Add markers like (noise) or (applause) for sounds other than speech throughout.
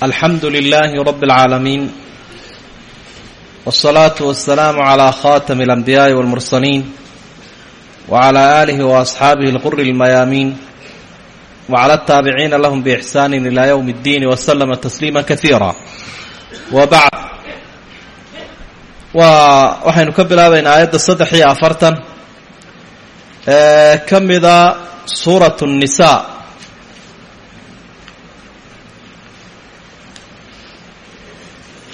alxamdu lilaahi rabi اlcaalamiin wالsalaatu wasalaamu calaa khatami اlanbiyaaءi wاlmursaliin wcala aalihi waasxaabihi اlquri اlmayaamiin wcala ataabiciina lahum biixsaani ila ywm اddiin waslama tasliima kaiira wa bacd waa waxaynu ka bilaabaynaa aayadda saddex iyo afartan ee ka mida suurat الnisaa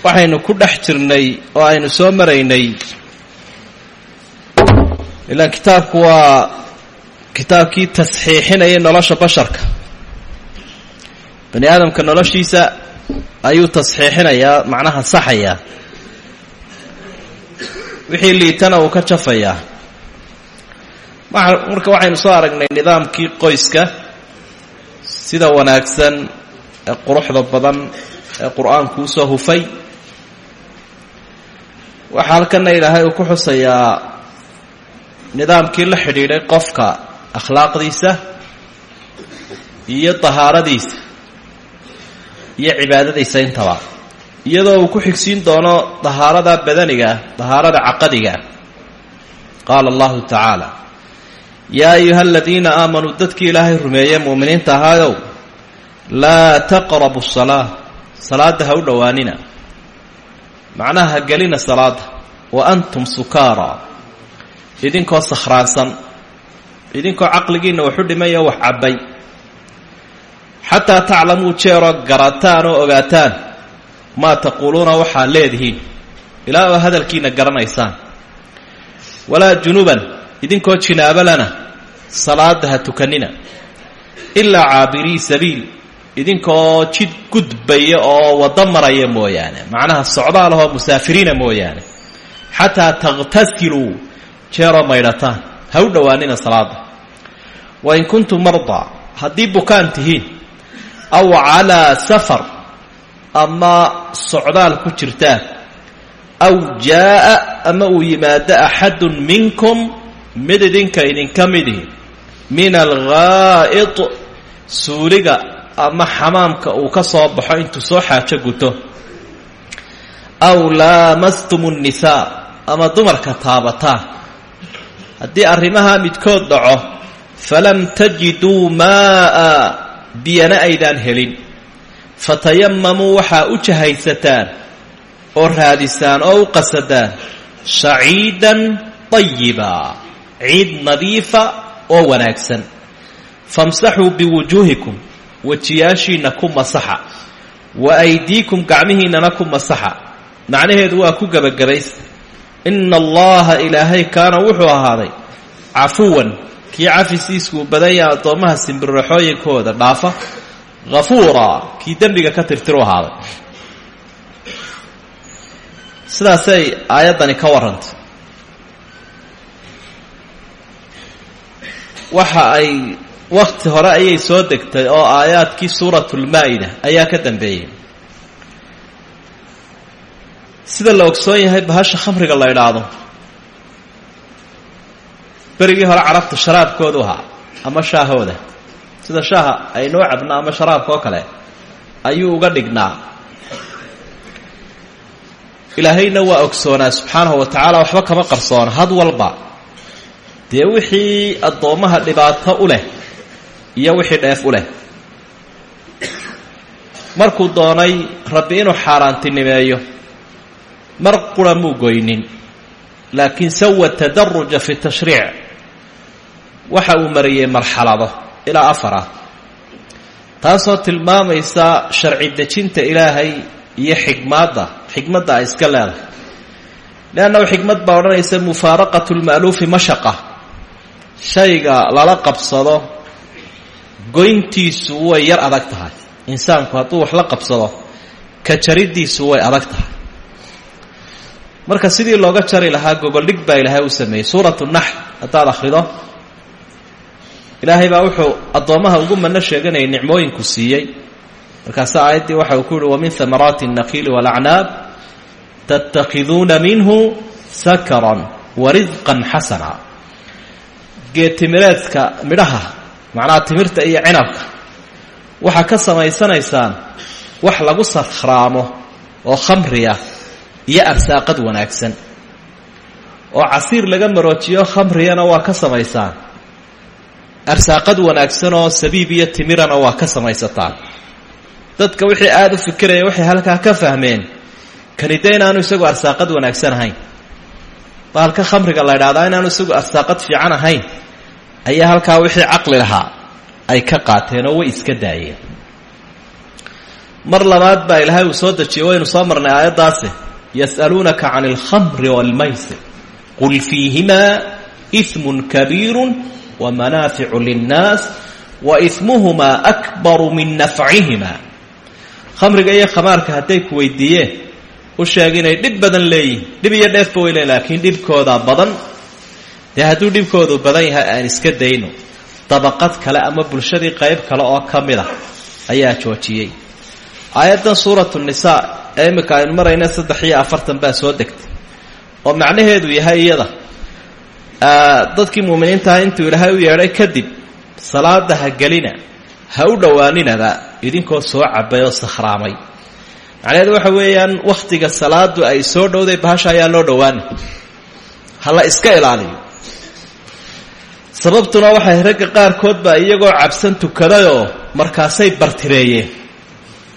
waxaynu ku dhex jirnay oo aynu soo maraynay. Ilaan kitaabku waa kitaabkii tasxiixinayay nolosha basharka. Bani aadamka noloshiisa ayuu tasxiixinayaa macnaha saxayaa wixii liitana uu ka jafayaa marka waxaynu soo aragnay nidaamkii qoyska sida wanaagsan ee quruxda badan ee qur'aanku u soo hufay waxaa halkana ilaahay uu ku xusayaa nidaamkii la xidhiidhay qofka akhlaaqdiisa iyo tahaaradiisa iyo cibaadadiisa intaba. Iyadoo uu ku xigsiin doono dahaarada badaniga dahaarada caqadiga. Qaala allahu tacaala yaa ayuha aladiina aamanuu dadkii ilaahay rumeeye mu'miniinta ahaayow laa taqrabu salaa salaadda ha u dhowaanina macnaha ha gelina salaada wa antum sukaara. Idinkoo sakhraansan idinkoo caqligiinna waxu dhimay oo wax cabbay. Xataa taclamuu jeeroo garataan oo ogaataan maa taquuluuna waxaad leedihiin ilaa oo hadalkiina garanaysaan. Walaa junuban idinkoo jinaabalana salaada ha tukanina ilaa caabirii sabiil idinkoo jid gudbaya oo waddo maraya mooyaane. Macnaha socdaal ahoo musaafiriina mooyaane. Xataa takhtasiluu jeeroo maydhataan ha u dhowaanina salaada. Wa in kuntum mardaa haddii bukaan tihiin aw calaa safar ama socdaal ku jirtaan aw jaa'a ama uu yimaado axadun minkum mid idinka idinka midihi min alghaa'id suuliga ama xamaamka uu ka soo baxo intuu soo xaajo guto. Aw laamastum nnisaa ama dumarka taabataan haddii arrimaha midkood dhaco falam tajiduu maa'a biyana aydaan helin. Fatayamamuu waxaa u jahaysataan oo raadisaan oo u qasadaan shaciidan tayiba ciid nadiifa oo wanaagsan. Famsaxuu biwujuuhikum wejiyaashiinna ku masaxa. Wa aydiikum gacmihiinnana ku masaxa. Macnaheedu waa ku gebagabaysta ina allaha ilaahay kaana wuxuu ahaaday cafuwan. Kii cafisiiskuu badan yaha addoommaha simbirraxooyinkooda dhaafa. Hafuura kii dembiga ka tirtiru ahaaday. Sidaasay aayaddani ka warrantay waxa ay wakhti hore ayay soo degtay oo aayaadkii suuratulmaa-ida ayaa ka dambeeyey. Sida la ogsoon yahay bahasha khamriga la idhaahdo berigii hore carabta sharaabkoodu ahaa ama shaahooda. Sida shaaha aynoo cabno ama sharaabka oo kale ayuu uga dhignaa. Ilaahayna waa ogsoonaa subxaanahu wa tacaala waxba kama qarsoona had walba. Dee wixii addoommaha dhibaato u leh iyo wixii dheef u leh. Markuu doonay rabbi inuu xaaraantinimeeyo mar qura muu goynin laakiin sawa tadaruja fi tashriic. Waxa uu mariyey marxalado ilaa afar taasoo tilmaamaysa sharci dejinta ilaahay iyo xikmaadda xikmadda ay iska leedahay. Leannahu xikmad baa odhanaysa mufaaraqatu lma'luufi mashaqa shayga lala qabsado goyntiisu way yar adag tahay insaanku hadduu wax la qabsado ka jariddiisu way adag tahay marka sidii looga jari lahaa gogoldhig baa ilaahay u sameeyey suuratu naxl haddaad akhrido ilaahay baa wuxuu addoommaha ugu manno sheeganayay nicmooyinku siiyey markaase aayaddii waxa uu ku yihi wamin hamaraati الnakiili wاlacnaab tatakhiduuna minhu sakaran warisqan xasana geedtimireedka midhaha macnaha timirta iyo cinabka. Waxaa ka samaysanaysaan wax lagu sakhraamo oo khamriya iyo arsaaqad wanaagsan. Oo casiir laga maroojiyo khamriyana waa ka samaysaan arsaaqad wanaagsan oo sabiib iyo timirana waa ka samaysataan. Dadka wixii aada u fikiraya waxay halkaa ka fahmeen kani de inaanu isagu arsaaqad wanaagsan ahayn. Baalka khamriga la ydhahdaa inaanu isagu arsaaqad fiican ahayn ayaa halkaa wixii caqli lahaa ay ka qaateen oo way iska daayeen. Mar labaad baa ilaahay uu soo dejiyey waynu soo marnay aayaddaasi. Yas'aluunaka can alkhamri waalmaysir qul fiihimaa ismun kabiiru wamanaaficu linnaas wa ismuhumaa akbaru min nafcihima khamriga iyo khamaarka hadday ku weydiiyeen u sheeg inay dhib badan leeyihiin dhib iyo dheefba leeyihiin laakiin dhibkooda badan dee hadduu dhibkoodu badan yahay aan iska dayno. Dabaqad kale ama bulshadii qayb kale oo ka mid a ayaa joojiyey. Aayaddan suuratu nisaa ee imika aynu marayna saddex iyo afartan baa soo degtay oo macnaheedu yahay iyada dadkii muuminiintaha intuu ilaahay u yeedhay kadib salaada ha gelina ha u dhowaaninaba idinkoo soo cabay oo sakhraamay. Macnaheedu waxa weeyaan wakhtiga salaadu ay soo dhowday bahasha ayaa loo dhowaana ha la iska ilaaliyo sababtuna waxay ragga qaarkood baa iyagoo cabsan tukadayoo markaasay bartireeyeen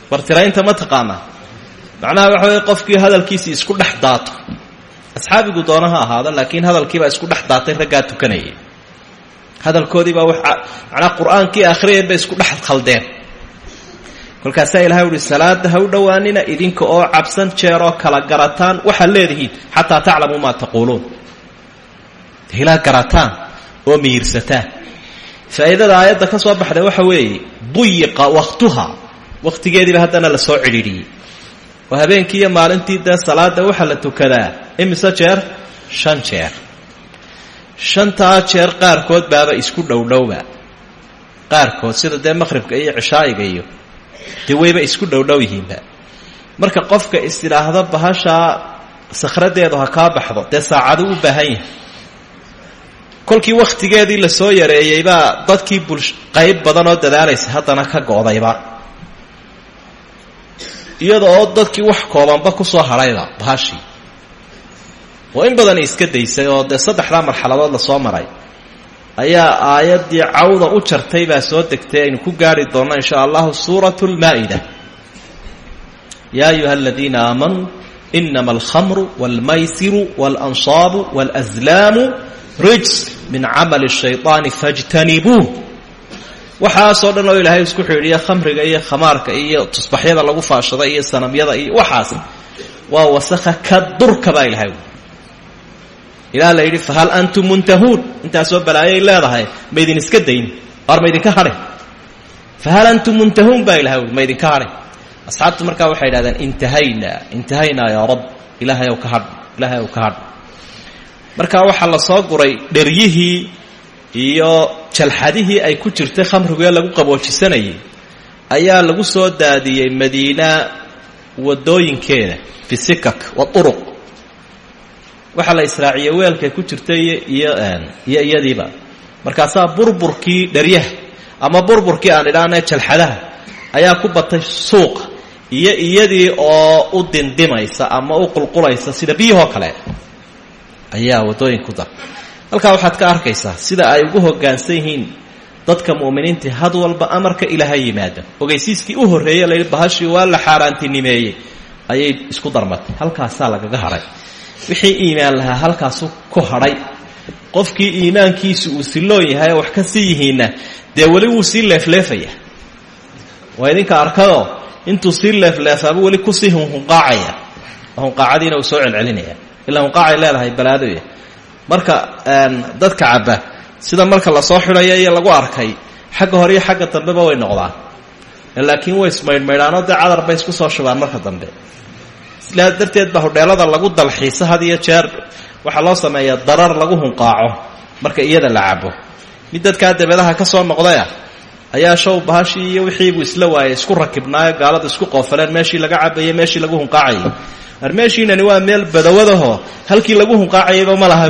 bartiraynta ma taqaanaa. Macnaha waxa weeye qofkii hadalkiisii isku dhex asxaabigu doona ha ahaado laakiin hadalkiibaa isku dhex daatay raggaa tukanayay hadalkoodiibaa w macnaa qur'aankii akhriyeen bay isku dhex khaldeen. Kolkaasaa ilahay uhi salaada ha u dhowaanina idinka oo cabsan jeeroo kala garataan waxaad leedihiin xataa taclamuu maa taquuluun. Ilaa garataan oo miyirsataan faa'iidada aayadda ka soo baxday waxa weeye buyiqa wakhtuha wakhtigeediiba haddana la soo cidhiidhiyey oo habeenkii iyo maalintii dee salaada waxaa la tukadaa. Imise jeer? Shan jeer. Shantaa jeer qaarkood baaba isku dhowdhowba. Qaarkood sida dee maqhribka iyo cishaa'iga iyo dee wayba isku dhowdhow yihiinba. Marka qofka is idhaahdo bahashaa sakhradeedu ha kaa baxdo dee saacadu u baahan yahay kolkii wakhtigeedii la soo yareeyey baa dadkii bulsh qayb badan oo dadaalaysa haddana ka go'dayba iyada oo dadkii wax koobanba ku soo hadhayba bahashii oo in badan iska daysay oo dee saddexdaa marxaladood la soo maray ayaa aayaddii cawda u jartay baa soo degtay aynu ku gaari doonno in sha allahu suuratu lmaa'ida yaa ayuha aladiina aamanuu inama alkhamru wاlmaysiru wاlansaabu wاlأslaamu rijs min camali shayطaani fajtanibuuh waxaasoo dhan oo ilaahay isku xidhiiya khamriga iyo khamaarka iyo tusbaxyada lagu faashada iyo sanamyada iyo waxaasi. Waa wasakha ka durka baa ilahay ilaa la yidhi fahal antum muntahuun? Intaasoo balaayay leedahay ma iska dayn waar ma idinka hadhe. Fahal antum muntahuun baa ilahay ma idinka hadhe. Asxaabtu markaa waxay idhahdeen intahaynaa intahaynaa yaa rab ilaahay ow ka hadh ilaahay ow ka hadh markaa waxaa la soo guray dheryihii iyo jalxadihii ay ku jirtay khamriguee lagu qaboojisanayay ayaa lagu soo daadiyey madiina wadooyinkeeda fi sikak waduruq waxaa la israaciyey weelkay ku jirtay iyo iyo iyadiiba. Markaasaa burburkii dheryaha ama burburkii aan idhaahna jalxadaha ayaa ku batay suuqa iyo iyadii oo u dindimaysa ama u qulqulaysa sida biyahoo kale ayaa waddooyin ku dar. Halkaa waxaad ka arkaysaa sida ay ugu hoggaansan yihiin dadka mu'miniintii had walba amarka ilaaha yimaada. Ogeysiiskii u horreeyey layidhi bahashii waa la xaaraantinimeeyey. Ayay isku darmatay. Halkaasaa lagaga hadhay wixii iimaan lahaa halkaasu ku hadhay qofkii iimaankiisu uu siloon yahay wax ka sii yihiinna dee weli wuu sii leefleefaya. Waa idinka arkadoo intuu sii leefleefaaba weli ku sii hunhunqaacaya. Hunqaacadiina uu soo celcelinaya ilaa hunqaacay leedahay balaadoya marka dadka cabba sida marka la soo xidhayo iyo lagu arkay xagga hore iyo xagga dambeba way noqdaan. Laakiin way ismaydhmaydhaanoo dee cadar bay isku soo shubaan marka dambe. Sidaa darteed baa hodheelada lagu dalxiisa had iyo jeer waxaa loo sameeyaa darar lagu hunqaaco marka iyada la cabo mid dadkaa dabeedaha ka soo noqdaya ayaa show bahashii iyo wixiibuu isla waayay isku rakibnaayo gaaladu isku qoofaleen meeshii laga cabayey meeshii lagu hunqaacayay ar meeshiinani waa meel badawadaho halkii lagu hunqaacayayba ma laha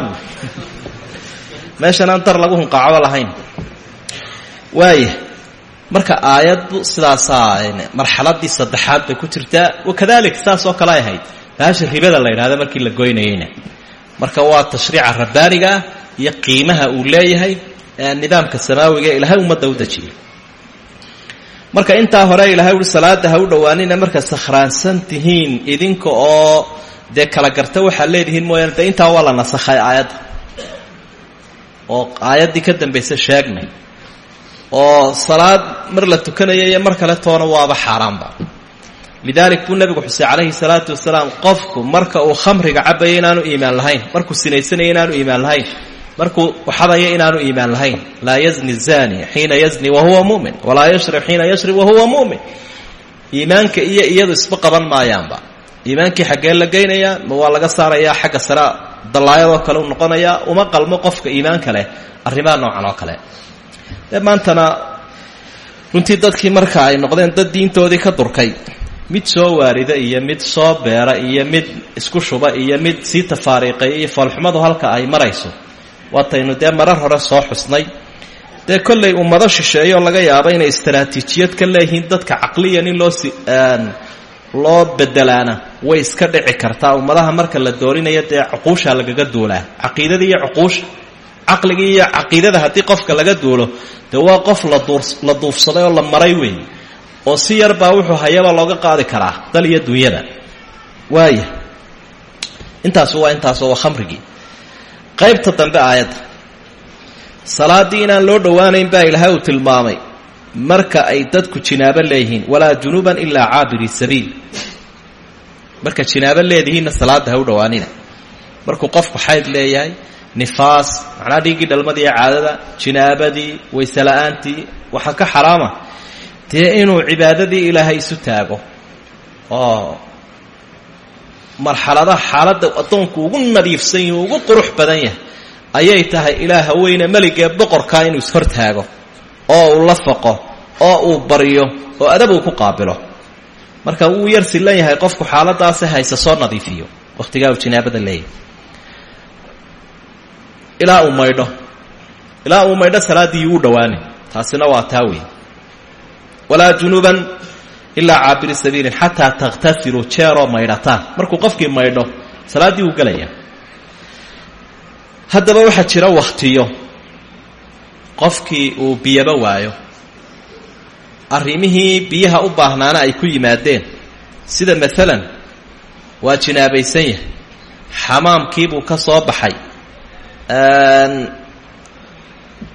meeshan aan dar lagu hunqaacoba lahayn. Waaya marka aayaddu sidaasaa marxaladii saddexaad bay ku jirtaa wakadalik saas oo kale ay ahayd. Baasha ribada la yidhahda markii la goynayeyna marka waa tashriica rabbaaniga iyo qiimaha uu leeyahay nidaamka samaawiga ee ilaahay ummadda u dejiyay marka intaa hore ilaahay ui salaada ha u dhowaanina marka sakhraansan tihiin idinka oo dee kala garta waxaad leedihiin mooyaane dee intaa waa la nasakhay aayadda oo aayaddii ka dambaysa sheegnay. Oo salaad mar la tukanaya iyo mar kale toona waaba xaaraanba lidaalik buu nebigu xusay calayhi salaatu wasalaam qofku marka uu khamriga cabaya inaanu iimaan lahayn markuu sinaysanaya inaanu iimaan lahayn markuu waxadaya inaanu iimaan lahayn laa yazni zani xiina yazni wahuwa mumin walaa yashrib xiina yashrib wahuwa mumin. Iimaanka iyo iyadu isba qaban maayaanba. Iimaankii xaggee la ma waa laga saarayaa xagga sare dallaayadoo kale u noqonayaa uma qalmo qofka iimaanka leh arrimaha noocan oo kale. Maantana runtii dadkii marka ay noqdeen dad diintoodii ka durkay mid soo waarida iyo mid soo beera iyo mid isku shuba iyo mid sii tafaariiqaya iyo foolxumadu halka ay marayso waataynu dee marar hore soo xusnay. Dee kollay ummado shisheeyo laga yaabo inay istaraatiijiyad ka leeyihiin dadka caqliyan in loo loo bedelaana. Way iska dhici kartaa. Ummadaha marka la doorinayo dee cuquusha lagaga duulaa. Caqiidadii iyo cuquusha caqligii iyo caqiidada haddii qofka laga duulo dee waa qof la duufsaday oo la maray weeye oo si yar baa wuxuu hayaba looga qaadi karaa dal iyo dunyada waaya intaasu waa intaasoo waa khamrigii qaybta dambe aayadda salaaddii inaan loo dhowaanayn baa ilaahay uu tilmaamay. Marka ay dadku jinaabo leeyihiin walaa junuuban ilaa caabiri sabiil. Marka jinaabo leedihiinna salaadda ha u dhowaanina. Markuu qofku xayd leeyahay nifaas macnaa dhiiggii dhalmadii caadada jinaabadii waysela'aantii waxaa ka xaraama. Dee inuu cibaadadii ilaahay isu taago oo marxaladaha xaaladda addoonku ugu nadiifsan yahi ugu qurux badan yahay ayay tahay ilaaha weyne meligee boqorkaa inuu ishortaago oo uu la faqo oo uu baryo oo adab uu ku qaabilo. Marka wuu yar sillan yahay qofku xaaladaasi hayse soo nadiifiyo wakhtigaa uu jinaabada leeyahay. Ilaa uu maydho. Ilaa uu maydho salaaddii yuu taasina waa taa weyn walaa junuuban ilaa caabiri sabiilin xataa takhtasiluu jeeroo maydhataan markuu qofkii maydho salaaddii wuu gelayaa haddaba waxaa jira wakhtiyo qofkii uu biyaba waayo arrimihii biyaha u baahnaana ay ku yimaadeen sida maalan waa jinaabaysan yahay xamaamkiibuu ka soo baxay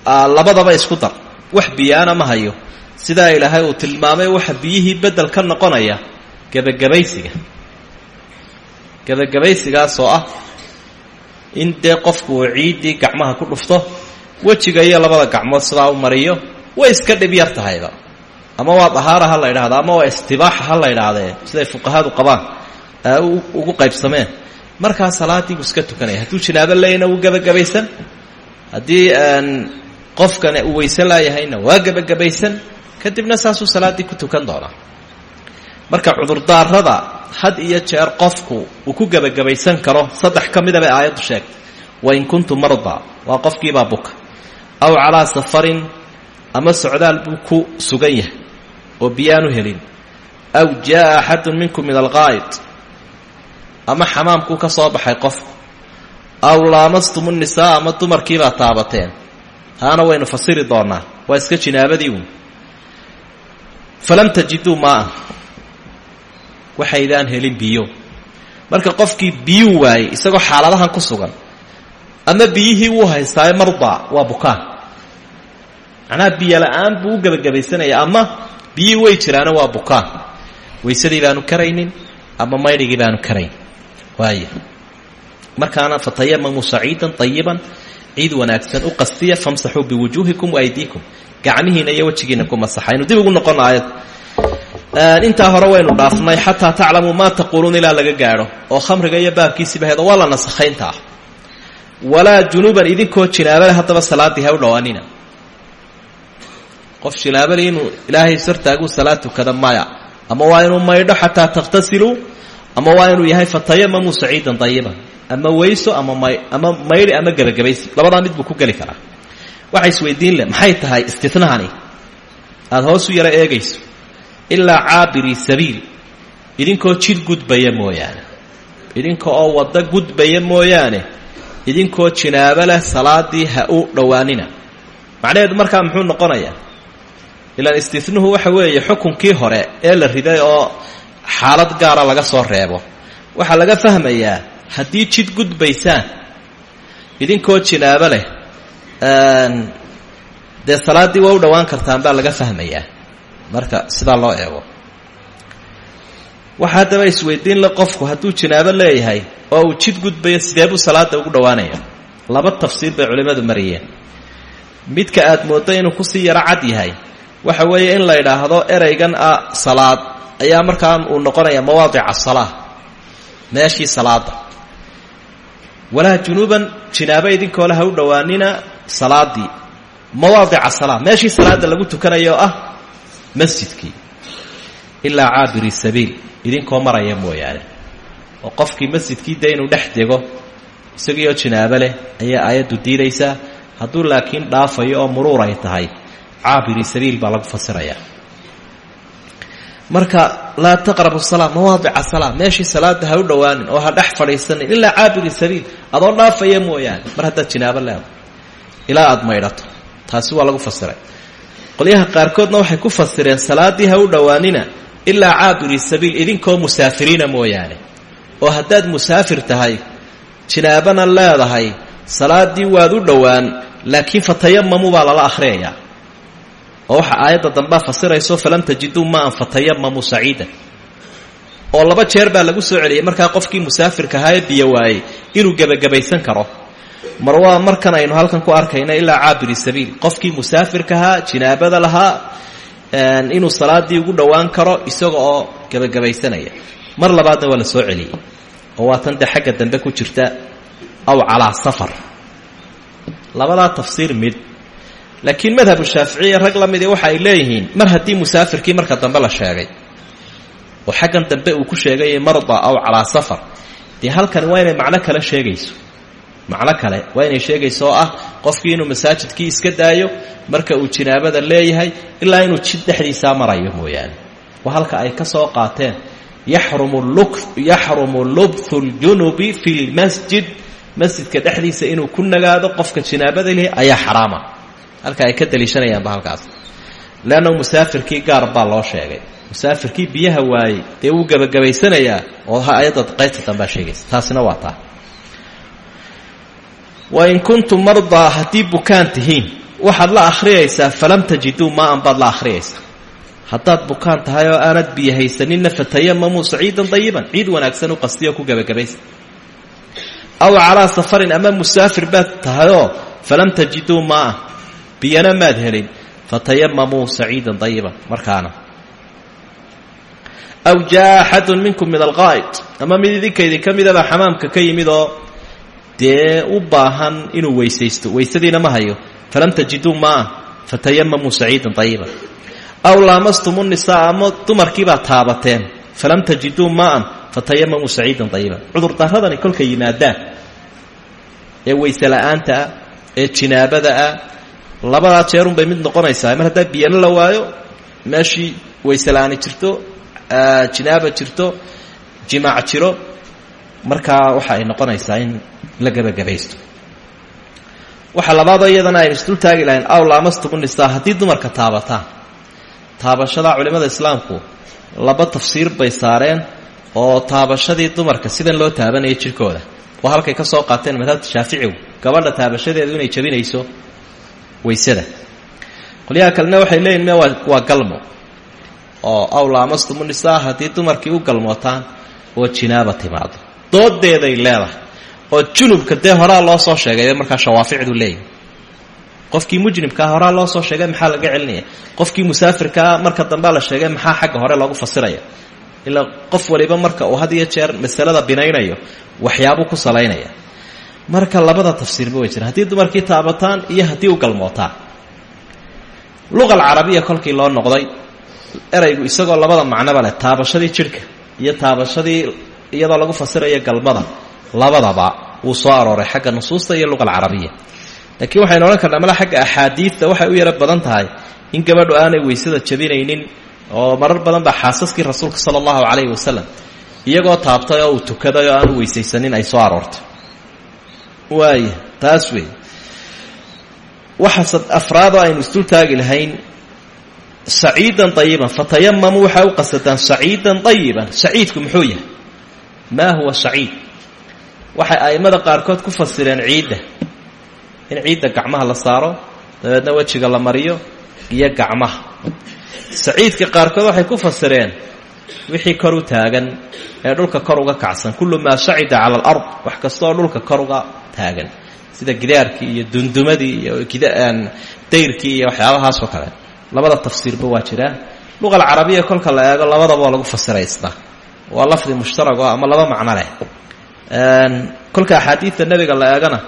labadaba isku dar wax biyaana ma hayo sidaa ilaahay uu tilmaamay waxa biyihii beddel ka noqonaya gebagabaysiga gebagabaysigaasoo ah in dee qofku uu ciiddii gacmaha ku dhufto wejiga iyo labada gacmood sidaa u mariyo way iska dhib yar tahayba. Ama waa dahaara ha la ama waa istibaaxa ha la idhaahdee siday fuqahadu qabaan ugu qaybsameen. Markaa salaadii buu iska tukanaya. Hadduu jinaabo leeyana wuu gebagabaysan haddii qofkan uu weyse laayahayna waa gebagabaysan kadibna saasuu salaaddii ku tukan doonaa. Marka cudurdaarada had iyo jeer qofku uu ku gebagabaysan karo saddex ka mida bay aayaddu sheegtay. Wain kuntum mardaa waa qofkiibaa buka. Aw calaa safarin ama socdaal buu ku sugan yahay oo biyaanu helin. Aw jaa axadun minkum min alqaa'id ama xamaamkuu ka soo baxay qofku. Aw laamastum nisaa ama dumarkiibaa taabateen. Taana waynu fasiri doonaa waa iska jinaabadii uun falam tajiduu maaa waxaydaan helin biyo marka qofkii biyuu waayey isagoo xaaladahan ku sugan ama biyihii wuu haystaayo mardaa waa bukaan macnaha biyo la'aan buu u ama biyihii way jiraano waa bukaan waysadii baanu karaynin ama maydhigii baanu karayn waaya markaana fatayamamuu saciidan ayiban ciid wanaagsan u qastiya famsaxuu biwujuuhikum waaydiikum gacmihiina iyo wejigiina ku masaxa aynu dib ugu noqono aayad intaa hore waynu dhaafnay xataa taclamuu maa taquuluun ilaa laga gaadho oo khamriga iyo baabkiisiba heedo waa la nasakhayntaa walaa junuuban idinkoo jinaabale haddaba salaaddii ha u dhowaanina qof jinaabali inuu ilaahay sartaaguu salaad tukada maya ama waa inuu maydho xataa takhtasiluu ama waa inuu yahay fatayamamuu saciidan dayiban ama weyso ama may ama maydhi ama gebagabaysi labadaa mid ku geli karaa waxa isweydiin leh maxay tahay istinahani aada hoos u yaro eegayso. Ilaa caabiri sabiil. Idinkoo jid gudbaya mooyaane. Idinka oo waddo gudbaya mooyaane. Idinkoo jinaabo leh salaadii ha u dhowaanina. Macnaheedu markaa muxuu noqonayaa? Ilaan istinuhu waxa weeye xukunkii hore ee la riday oo xaalad gaara laga soo reebo. Waxaa laga fahmayaa haddii jid gudbaysaan idinkoo jinaabo leh dee salaaddii waa u dhowaan kartaan baa laga fahmayaa. Marka sidaa loo eego. Waxa haddaba isweydiin le qofku hadduu jinaabo leeyahay oo uu jid gudbayo sidee buu salaada ugu dhowaanaya? Laba tafsiir bay culimmadu mariyeen. Midka aad mooddo inuu ku sii yaro cad yahay waxa weeye in la yidhaahdo ereygan ah salaad. Ayaa markaan uu noqonaya mawaadica salaa meeshii salaada walaa junuuban jinaabo idinkoo le ha u dhowaanina salaadii mawaadica salaa meeshii salaada lagu tukanayo oo ah masjidkii. Ilaa caabiri sabiil idinkoo maraya mooyaane. Oo qofkii masjidkii dee inuu dhex dego isagiioo jinaabo leh ayaa aayaddu diidaysaa hadduu laakiin dhaafayo oo muruur ay tahay caabiri sabiil baa lagu fasirayaa marka laa taqrabu salaa mawaadica salaa meeshii salaada ha u dhowaanin oo ha dhex fadhiisanin. Ilaa caabiri sabiil adoo dhaafaya mooyaane. Mar haddaad jinaabo ilaa aada maydhato. Taasi waa lagu fasiray. Qolyaha qaarkoodna waxay ku fasireen salaaddii ha u dhowaanina ilaa caabiri sabiil idinkoo musaafiriina mooyaane. Oo haddaad musaafir tahay jinaabana leedahay salaaddii waad u dhowaan laakiin fatayamamu baa lala akhriyayaa. Oo waxa aayadda dambea fasirayso falam tajiduu maan fatayamamu saciidan oo laba jeer baa lagu soo celiyey markaa qofkii musaafirka ahaa ee biyo waayey inuu gebagabaysan karo mar waa markan aynu halkan ku arkayna ilaa caabiri sabiil. Qofkii musaafirkahaa jinaabada lahaa inuu salaadii ugu dhowaan karo isaga oo gebagabaysanaya mar labaadna waa la soo celiyey. Oo waa tan dee xagga dambe ku jirta aw calaa safar. Labadaa tafsiir mid. Laakiin madhabu shaaficiya rag la midi waxa ay leeyihiin mar haddii musaafirkii marka dambe la sheegay oo xaggan dambe uu ku sheegay marda aw calaa safar dee halkani waa inay macno kale sheegayso macno kale. Waa inay sheegayso oo ah qofkii inuu masaajidkii iska daayo marka uu jinaabada leeyahay ilaa inuu jid dhexdiisaa marayo mooyaane. Waa halka ay ka soo qaateen yaxrumu lubthu ljunubi fi lmasjid masjidka dhexdiisa inuu ku nagaado qofka jinaabada leh ayaa xaraama. Halka ay ka daliishanayaanba halkaas. Leanna musaafirkii gaar baa loo sheegay. Musaafirkii biyaha waayey dee wuu gebagabaysanayaa oo ayadda qaybta dambaa sheegaysa. Taasina waa taa wain kuntum mardaa haddii bukaan tihiin waxaad la akhriyaysaa falam tajiduu maa-an baad la akhriyaysaa haddaad bukaan tahay oo aanad biyo haysaninna fatayamamuu saciidan dayiban ciid wanaagsan u qastiyo ku gebagabaysa aw calaa safarin ama musaafir baad tahayoo falam tajiduu maa-an biyana maad helin fatayamamuu saciidan dayiban markaana. Aw jaa axadun minkum min alqaa'id ama mid idinka idinka midaba xamaamka ka yimid oo dee u baahan inuu weysaysto. Weysadiina ma hayo. Falam tajiduu maa fatayamamuu saciidan ayiban aw laamastumu nisaa ama dumarkiibaa taabateen. Falam tajiduu maaan fatayamamuu saciidan ayiban cudurdaradani kolkay yimaadaan ee weyse la'aanta ah ee jinaabada ah labadaa jeerunbay mid noqonaysaa. Mar haddaa biyano la waayo meeshii weyse la'aani jirto jinaaba jirto jimaac jiro markaa waxa ay noqonaysaa in la gebagabaysto waxa labaadoo iyadana aynu isdul taagi lahayn aw laamastumu nisaa haddii dumarka taabataan taabashada culimmada islaamku laba tafsiir bay saareen oo taabashadii dumarka sidan loo taabanaya jirhkooda waa halkay ka soo qaateen madhabta shaaficigu gabadha taabashadeedu inay jabinayso weysada. Qolyaha kalena waxay leeyihiin me waa galmo? Oo aw laamastumu nisaa haddii dumarkii u galmootaan oo jinaaba timaado. Doodeeday leedahay oo junubka dee horaa loo soo sheegay markaa shawaaficdu leeyahy qofkii mujnibkaa horaa loo soo sheegay maxaa laga celinaya? Qofkii musaafirkaa marka dambea la sheegay maxaa xagga hore loogu fasiraya? Ilaa qof waliba marka uu had iyo jeer masalada binaynayo waxyaabuu ku salaynaya. Marka labada tafsiirba way jiraan haddii dumarkii taabataan iyo haddii u galmootaan. Luqa alcarabiya kolkii loo noqday eraygu isagoo labada macnoba leh taabashadii jidhka iyo taabashadii iyadoo lagu fasirayo galmada labadaba wuu soo arooray xagga nusuusta iyo luqa alcarabiya laakiin waxaynu odhan karnaa mala xagga axaadiidta waxay u yaro badan tahay in gabadhu aanay weysada jabinaynin oo marar badan baa xaasaskii rasuulka sala allahu calayhi wasalam iyagoo taabtay oo uu tukaday oo aanu weysaysanin ay soo aroortay. Waaya taas wey. Waxa afraadoo aynu isdul taagi lahayn saciidan ayiban fatayamamuu waxay u qasadaan saciidan ayiban saciidku muxuu yahay waxay a'immada qaarkood ku fasireen ciidda. In ciidda gacmaha la saaro dabeedna wejiga la mariyo iyo gacmaha. Saciidka qaarkood waxay ku fasireen wixii kor u taagan ee dhulka kor uga kacsan. Kullu maa sacida cala alard. Wax kastaoo dhulka kor uga taagan. Sida gidaarkii iyo dundumadii iyo dayrkii iyo waxyaabahaasoo kale. Labada tafsiirba waa jiraan. Luqa alcarabiya kolka la eego labadaba waa lagu fasiraystaa waa lafdi mushtarag ama laba macno leh kolka axaadiidta nebiga la eegana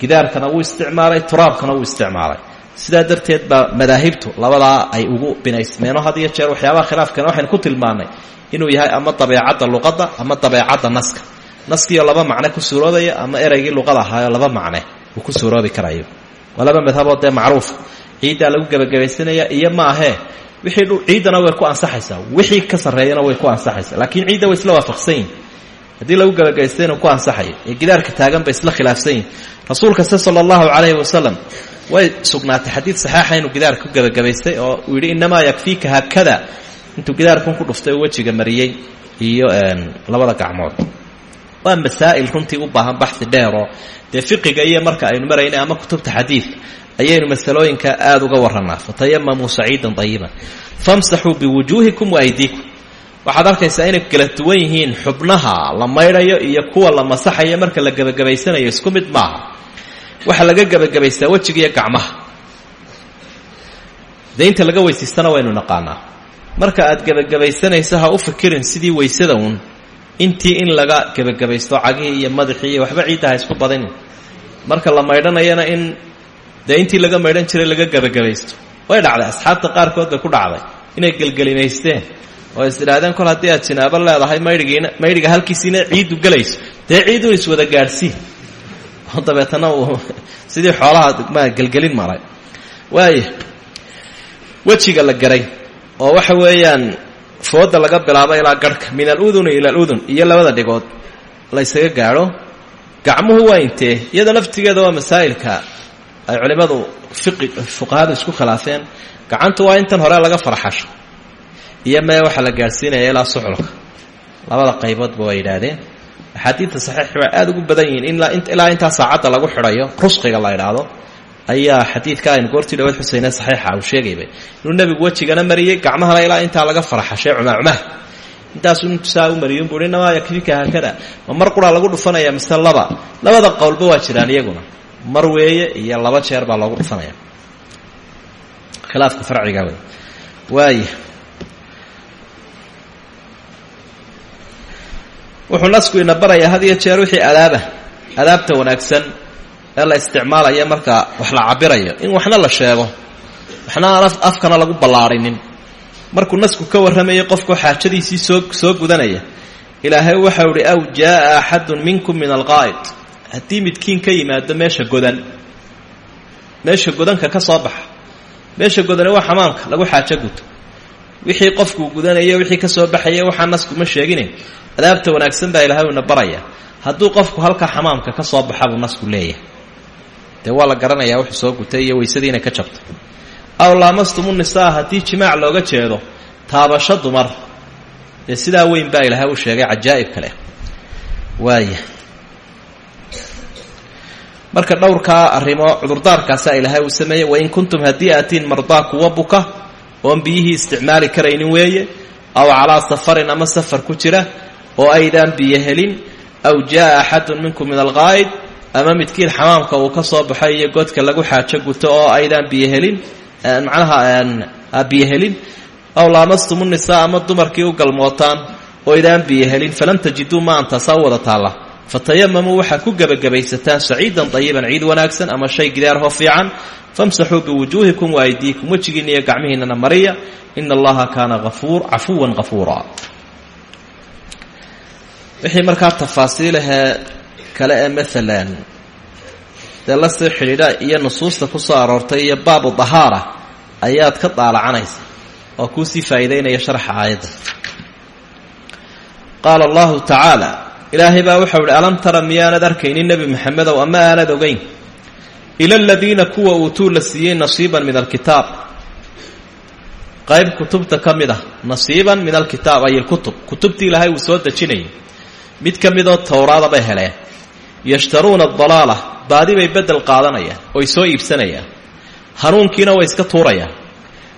gidaarkana wuu isticmaalay turaabkana wuu isticmaalay. Sidaa darteed baa madaahibtu labadaa ay ugu binaysmeeno had iyo jeer waxyaabaha khilaafkana waxaynu ku tilmaannay inuu yahay ama dabeecadda luqadda ama dabeecadda naska. Naskiyo laba macne ku suuroobaya ama ereygii luqada ahaayo laba macne uu ku suuroobi karayo. Waa laba madhaboo dee macruufa ciiddaa lagu gebagabaysanaya iyo maahee wixii dhu ciiddana way ku ansaxaysaa wixii ka sarreeyana way ku ansaxaysaa laakiin ciidda way isla waafaqsan yihiin haddii lagu gebagabaysta inuu ku ansaxayo ee gidaarka taagan bay isla khilaafsan yihiin rasuulkase sala allahu calayhi way sugnaatay xadiid saxeixa inuu gidaarka ku gebagabaystay oo uu yidhi innamaa yakfiika haakada. Intuu gidaarkun ku dhuftay uu wejiga iyo labada gacmood. Waa masaa'il runtii u baahan baxsi dheeroo dee fiqiga iyo marka aynu maraynay ama kutubta xadiidka ayaynu masalooyinka aada uga warrannaa. Fatayamamuu saciidan dayiban famsaxuu biwujuuhikum wa aydiikum waxaad arkaysaa inay kala duwan yihiin xubnaha la maydhayo iyo kuwa la masaxayo marka la gebagabaysanayo isku mid maaha. Waxaa laga gebagabaystaa wejiga iyo gacmaha. Dee inta laga weysaystana waynu naqaanaa. Marka aad gebagabaysanayso ha u fikirin sidii weysada uun. Intii in laga gebagabaysto cagihii iyo madaxii iyo waxba ciidda ha isku badinin marka la maydhanayana in dee intii laga maydhan jiray laga gebagabaysto way dhacday asxaabta qaarkood bay ku dhacday. Inay gelgelimaysteen oo is idhaahdeen kol haddii aad jinaabo leedahay maydhigiina maydhiga halkiisiina ciiddu gelayso dee ciidun iswada gaadhsii (laughs) oo dabeetana (laughs) sidii xoolaha ma gelgelin maray. Waaya wejiga la garay oo waxa weeyaan fooda laga bilaabo ilaa garhka min aluduni ila aludun iyo labada dhigood la ysaga gaadho gacmuhu waa intee? Iyada laftigeeda waa masaa'ilka ay culimmadu fiqi fuqahadu isku khilaafeen gacantu waa intan hore laga farxasho iyo mee waxaa la gaadhsiinaya ilaa suxulka. Labada qayboodba waa yidhaahdeen. Axaadiidta saxiixi waa aada ugu badan yihiin. Ilaa intaa saacadda lagu xidhayo rusqiga la idhaahdo ayaa xadiidka aynu goortii dhawaad xuseyne saxiixa uu sheegaybay inuu nebigu wejigana mariyey gacmahana ilaa intaa laga faraxashay cumacumaha intaasuu saa u mariyun bui inamaa yakfika haakada ma mar quraa lagu dhufanaya mise laba. Labada qowlba waa jiraan iyaguna. Mar weeye iyo laba jeer baa loogu dhufanaya khilaafka farciga wey waaya wuxuu nasku ina barayaa had jeer wixii adaaba adaabta wanaagsan ee la isticmaalaya marka wax la cabirayo in waxna la sheego. Waxna aan afkana lagu ballaarinin. Markuu nasku ka warramayay qofku xaajadiisii soo soo gudanaya. Ilaahay waxau ihi aw jaaa axadun minkum min alqaa'id haddii midkiin ka yimaado meesha godan. Meesha godanka ka soo baxa. Meesha godane waa xamaamka lagu xaajo guto. Wixii qofkuu gudanayo wixii ka soo baxaya waxaa naskuma sheegine adaabta wanaagsan baa ilaahay una baraya. Hadduu qofku halka xamaamka ka soo baxa buu nasku leeyahay. Dee waa la soo gutay iyo weysadii inay ka jabto. Aw laamastumu nisaa haddii jimaac looga jeedo taabasho dumar. Dee sidaa weyn baa ilaahay u sheegay cajaa'ib kale. Waaya marka dhowrkaa arrimo cudurdaarkaasaa ilaahay uu sameeyey wain kuntum haddii aatiin mardaa kuwa buka oon biyihii isticmaali karaynin weeye aw calaa safarin ama safar ku jira oo aydaan biyo helin aw jaa axadun minkum min alqaa'id ama midkiin xamaamka uu ka soo baxay iyo godka lagu xaajo guto oo aydaan biyo helin macnaha biyo helin aw laamastumu nisaa ama dumarkii u galmootaan oo aydaan biyo helin falam tajiduu ma antaasaa u wada taalla. Fatayamamuu waxaad ku gebagabaysataan saciidan dayiban ciid wanaagsan ama shay gidaarhoo fiican famsaxuu biwujuuhikum wa aydiikum wejigiinna iyo gacmihiinnana mariya. Ina allaha kaana afuur cafuwan kafuura wixii markaa tafaasiilahee kale ee maalan dee la sii xidhiidha iyo nusuusta ku soo aroortay iyo baabu dahaara ayaad ka daalacanaysa oo kuu sii faa'iidaynaya sharxa aayadda. Qaala allahu tacaala ilaahay baa wuxau ihi alam tara miyaanad arkaynin nebi maxamedow ama aanad ogeyn? Ila aladiina kuwa uutuu la siiyey nasiiban min alkitaab. Qayb kutubta ka mid ah nasiiban min alkitaab ay ilkutub kutubtii ilaahay uu soo dejinayay mid ka midoo towraada bay heleen. Yashtaruuna adalaala baadi bay beddel qaadanayaan oy soo iibsanayaan. Hanuunkiina way iska tuurayaan.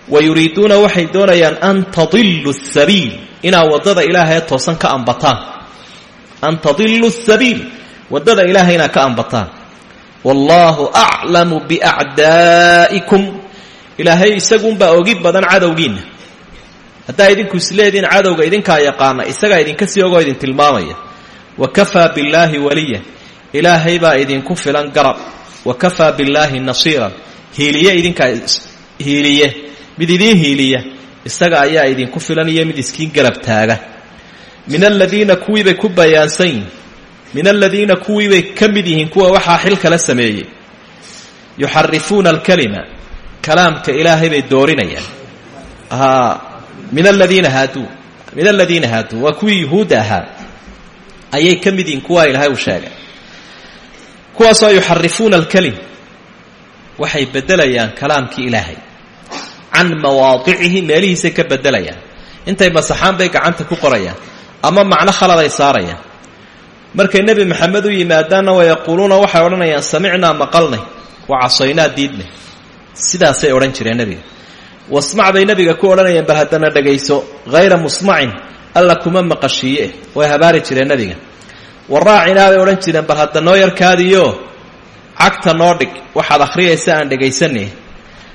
Wa yuriiduuna waxay doonayaan an tadillu sabiil inaa waddada ilaahay toosan ka ambataan. An tadillu sabiil waddada ilaahay inaa ka ambataan. Wallaahu aclamu biacdaa'ikum ilaahay isagunbaa ogi badan cadowgiinna. Haddaa idinku isleediin cadowga idinkaa yaqaana isagaa idinka sii ogoo idin tilmaamaya wa kafaa billaahi waliya. Ilaahay baa idinku filan garab. Wa kafaa billaahi nasiiran hiiliye idinkaa hiiliye. Mid idiin hiiliya isaga ayaa idinku filan iyo mid iskiin garab taaga. Min aladiina kuwiibay ku bayaansan yihiin min aladiina kuwiibay ka mid yihiin kuwa waxaa xil kala sameeyey. Yuxarifuuna alkalima. Kalaamka ilaahay bay doorinayaan. Min aladiina min aladiina haaduu. Waa kuwii yuhuudda ahaa ayay ka mid yihiin kuwaa ilaahay uu sheegay. Kuwaasoo yuxarifuuna alkalim waxay beddelayaan kalaamkii ilaahay. Can mawaadicihi meelihiisay ka beddelayaan. Intay masaxaan bay gacanta ku qorayaan ama macno khaladay saarayaan. Markay nebi maxamed u yimaadaanna wayaquuluuna waxay odhanayaan samicnaa maqalnay wa casaynaa diidnay. Sidaasay odhan jireen nebiga. Wasmac bay nebiga ku odhanayeen bal haddana dhegayso hayra musmacin alla kuma maqashiiye way habaari jireen nebiga waraacinaa bay odhan jireen bal hadda noo yarkaadiyo cagta noo dhig. Waxaad akhriyaysa aan dhegaysanay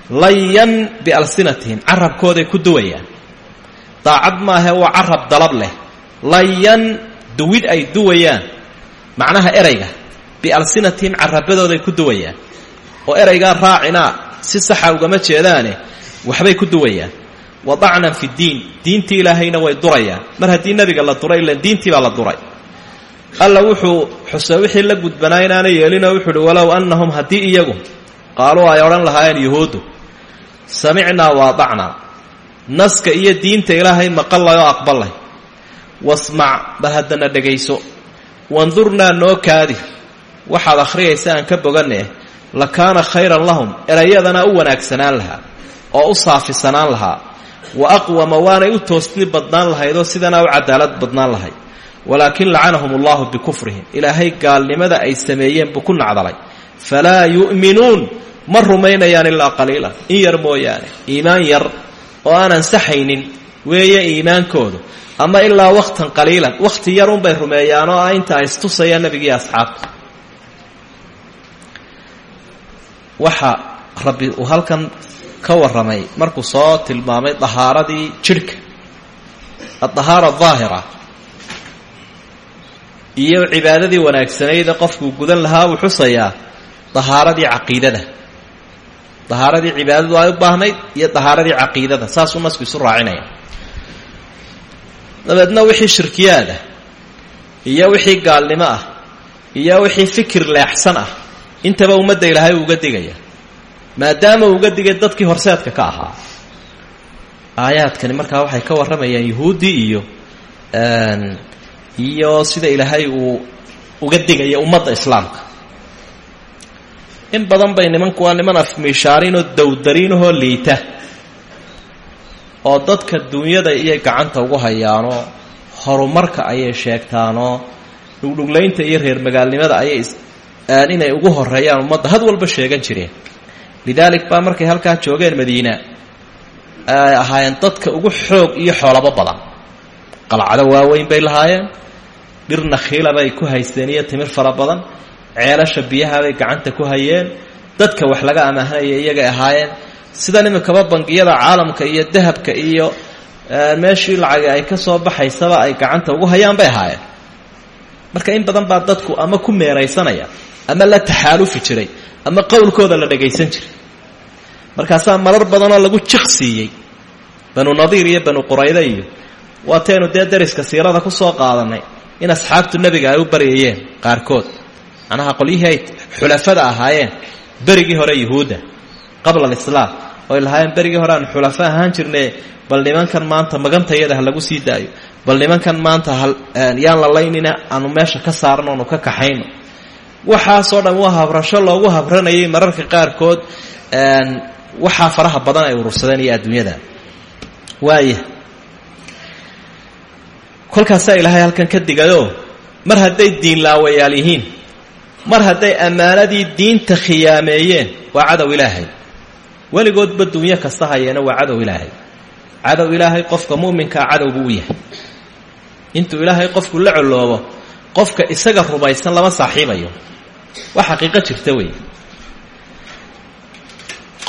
layan bialsinatihim carabkooday ku duwayaan. Daacad maahe waa carab dalab leh. Layan duwid ay duwayaan. Macnaha erayga bialsinatihim carabadooday ku duwayaan. Oo eraygaa raacinaa si saxa ugama jeedaane waxbay ku duwayaan wadacnan fi diin. Diintii ilaahayna way durayaan. Mar haddii nebiga la duray ilan diintii baa la duray. Alla wuxuu xuse wixii la gudbanaa inaana yeelinoo wuxuu uhi walow annahum haddii iyagu qaaluu ay odhan lahaayeen yuhuuddu samicnaa waadacnaa naska iyo diinta ilaahay maqallay oo aqbalay wasmac bal haddana dhegayso. Wandurnaa noo kaadi. Waxaad akhriyaysa aan ka boganeh la kaana khayran lahum erayadana u wanaagsanaan lahaa oo u saafisanaan lahaa wa aqwama waanay u toosni badnaan lahaydoo sidana u cadaalad badnaan lahayd walaakin lacanahum allahu bikufrihim. Ilaahay gaalnimada ay sameeyeen buu ku nacdalay. Falaa yu'minuun. Ma rumaynayaan ilaa qaliilan. In yar mooyaane. Iimaan yar oo aan ansaxaynin weeye iimaankoodu. Ama ilaa wakhtan qaliilan. Wakhti yar unbay rumeeyaan oo ah inta ay istusayaan nebigii asxaabta waxa rabbi halkan ka warramay markuu soo tilmaamay dahaaradii jidhka adahaara adaahira iyo cibaadadii wanaagsanayd qofkuu gudan lahaa uu xusayaa dahaaradii caqiidada. Dahaaradii cibaadadu ay u baahnayd iyo dahaaradii caqiidada saasuu nasku isu raacinaya dabeedna wixii shirkiyaad ah iyo wixii gaalnimo ah iyo wixii fikir leexsan ah intaba ummadda ilaahay uga digaya maadaama uu uga digay dadkii horseedka ka ahaa. Aayaadkani markaa waxay ka warramayaan yuhuuddii iyo iyo sida ilaahay uu uga digaya ummadda islaamka. In badan bay nimanku waa niman afmiishaarinoo dowdariinahoo liita oo dadka duunyada iyay gacanta ugu hayaanoo horumarka ayay sheegtaanoo dhugdhuglaynta iyo reer magaalnimada ayay inay ugu horeeyaan ummadda. Had walba sheegan jireen lidaalik baa markay halkaa joogeen madiina ay ahaayeen dadka ugu xoog iyo xoolabo badan. Qalcado waaweyn bay lahaayeen dhir nakhiila bay ku haysteen iyo timir fara badan ceelasha biyahabay gacanta ku hayeen dadka wax laga amaahanaya iyagay ahaayeen. Sidan iminkaba bangiyada caalamka iyo dahabka iyo meeshii lacagi ay ka soo baxaysaba ay gacanta ugu hayaan bay ahaayeen. Marka in badan baa dadku ama ku meeraysanaya ama la taxaalufi jiray ama qowlkooda la dhagaysan jiray. Markaasaa marar badanoo lagu jiq siiyey banu nadiir iyo banu qurayda iyo waataynu dee dariska siirada ku soo qaadanay in asxaabtu nebiga ay u baryayeen qaarkood. Macnaha qolyihii ay xulafada ahaayeen berigii hore yuhuudda qabla alislaam oy lahaayeen berigii hore aan xulafo ahaan jirne bal nimankan maanta magantayada ha lagu sii daayo bal nimankan maanta yaan la laynina aanu meesha ka saarno onu ka kaxayno waxaasoo dhan waa habrasho loogu habranayay mararka qaarkood waxaa faraha badan ay urursadeen iyo adduunyada. Waaya kolkaasaa ilaahay halkan ka digayo mar hadday diin laawayaal yihiin mar hadday ammaanadii diinta khiyaameeyeen waa cadow ilaahay. Weligoodba dunyo kasta hayeena waa cadow ilaahay. Cadow ilaahay qofka mu'minkaa cadow buu u yahay. Intuu ilaahay qofku la coloobo qofka isaga rumaysan lama saaxiibayo. Waa xaqiiqo jirta wey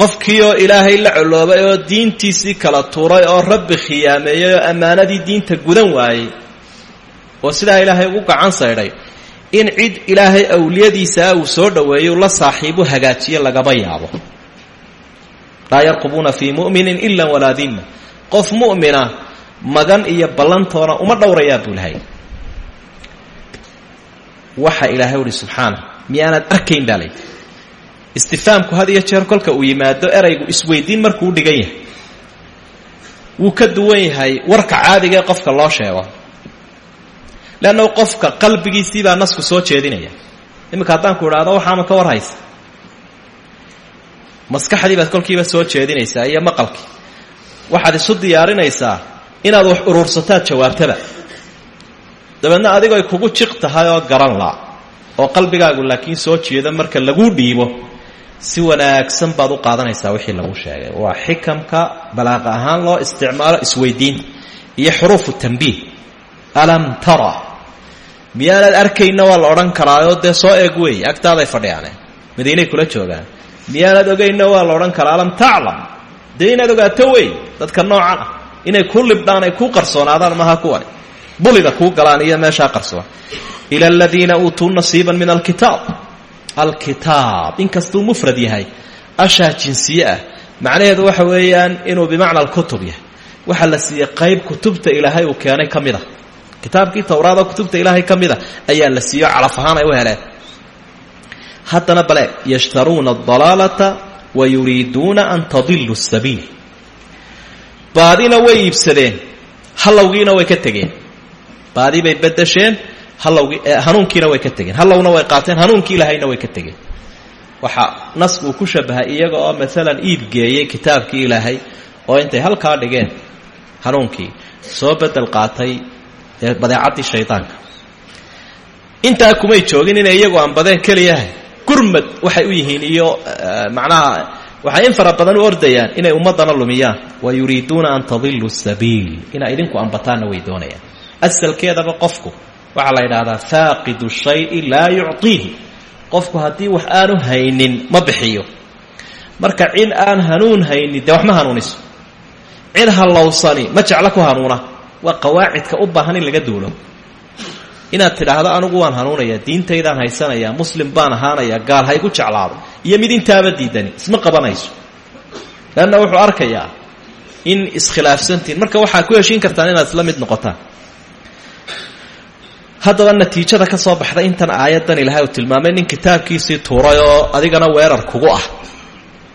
qofkii oo ilaahay la coloobay oo diintiisii kala tuuray oo rabbi khiyaameeyey oo ammaanadii diinta gudan waayey oo sidaa ilaahay ugu gacan saydhay in cid ilaahay awliyadiisaa uu soo dhoweeyo la saaxiibu hagaajiyo lagama yaabo. Laa yarqubuuna fii mu'minin ila walaa dimma. Qof mu'mina magan iyo ballantoona uma dhowrayaa buu waxa ilaahay uhi subxaana miyaanad arkayn baa layidhi istifaamku had iyo jeer kolka uu yimaado eraygu isweydiin markuu dhigan yahay. Wuu ka duwan yahay warka caadiga ee qofka loo sheego. Leanna qofka qalbigiisii baa nasku soo jeedinaya. Iminka haddaan ku idhaahdo waxaama ka war haysa maskaxdii baad kolkiiba soo jeedinaysaa iyo maqalkii. Waxaad isu diyaarinaysaa inaad wax uruursataad jawaabtaba dabeedna adigoo ay kugu jiq tahay oo garan la oo qalbigaagu laakiin soo jeedo marka laguu dhiibo si wanaagsan baad u qaadanaysaa wixii lagu sheegay. Waa xikamka balaaqa ahaan loo isticmaalo isweydiinta iyo xuruufu tambiih alam tara? Miyaanad arkayna waa la odhan karaayoo dee soo eeg agtaaday fadhiyaane madiinay kula joogaan. Miyaanad ogayna waa la odhan alam taclam? Dee inaad dadka noocan ah inay ku libdhaan ay ku qarsoonaadaan maha kuwani buliga kuu galaan iyo meeshaa qarsoon ila aladiina uutuu nasiiban min alkitaab. Alkitaab inkastuu mufrad yahay ashaa jinsiye ah. Macnaheedu waxa weeyaan inuu bimacna alkutub yahay. Waxaa la siiyey qayb kutubta ilaahay uu keenay ka mid a towraadoo kutubta ilaahay ka mid a ayaa la siiyo calaf ay u heleen. Haddana bale yashtaruuna adalaalata wa yuriiduuna an tadilu sabiil baadina way iibsadeen hallowgiina way ka tegeen baadi bay bedesheen halowgii hanuunkiina way ka tegeen. Hallowna way qaateen hanuunkii ilahayna way ka tegeen. Waxaa uu ku shabahay iyaga oo maalan iibgeeyey kitaabkii ilaahay oo intay halkaa dhigeen hanuunkii soo bedel qaatay ee badeecaddii shaydaanka intaa joogin inay iyagu aanbadeen keliyahay. Gurmad waxay u yihiin iyo macnaha waxay in fara badan u ordayaan inay ummaddana lumiyaan. Wa yuriiduuna an tadiluu sabiil. Inay idinku ambataanna way doonayaan asalkeedaba qofku waxaa la yidhaahdaa faaqidu shayi laa yucطiihi qofku haddii wax aanu haynin ma bixiyo. Marka cid aan hanuun haynin dee wax ma hanuuniso. Cid hallowsani ma jeclo ku hanuuna. Waa qawaacidka u baahan in laga duulo. Inaad tidhaahdo anigu waan hanuunayaa diintaydaan haysanayaa muslim baan ahaanayaa gaal haygu jeclaado iyo mid intaaba diidani isma qabanayso. Leanna wuxuu arkayaa in iskhilaafsantiin marka waxaa ku heshiin kartaan inaad isla noqotaan haddaba natiijada ka soo baxda intan aayaddan ilaahay uu tilmaamay nin kitaabkiisii tuuray oo adigana weerar kugu ah.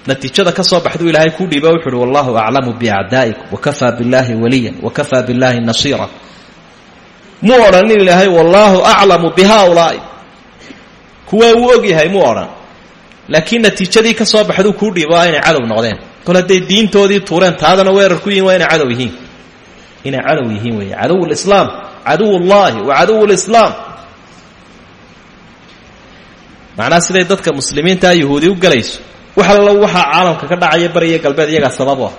Natiijada ka soo baxduu ilaahay kuu dhiiba wuxu uhi wallahu aclamu biacdaa'ikum wakafaa billaahi waliyan wakafaa billaahi nasiira muu odhanin ilaahay wallaahu aclamu bi haaulaa'i kuwaa wuu og yahay muu odhan. Laakiin natiijadii ka soo baxduu kuu dhiiba waa inay cadow noqdeen. Kol hadday diintoodii tuureen taadana weerar ku yihiin waa inay cadow yihiin. Inay cadow yihiin weeye cadow lislaam caduw ullaahi wa caduw lislaam macnaha siday dadka muslimiintaa yahuudi u galayso wax allo waxaa caalamka ka dhacaya bariya galbeed iyagaa sabab u ah.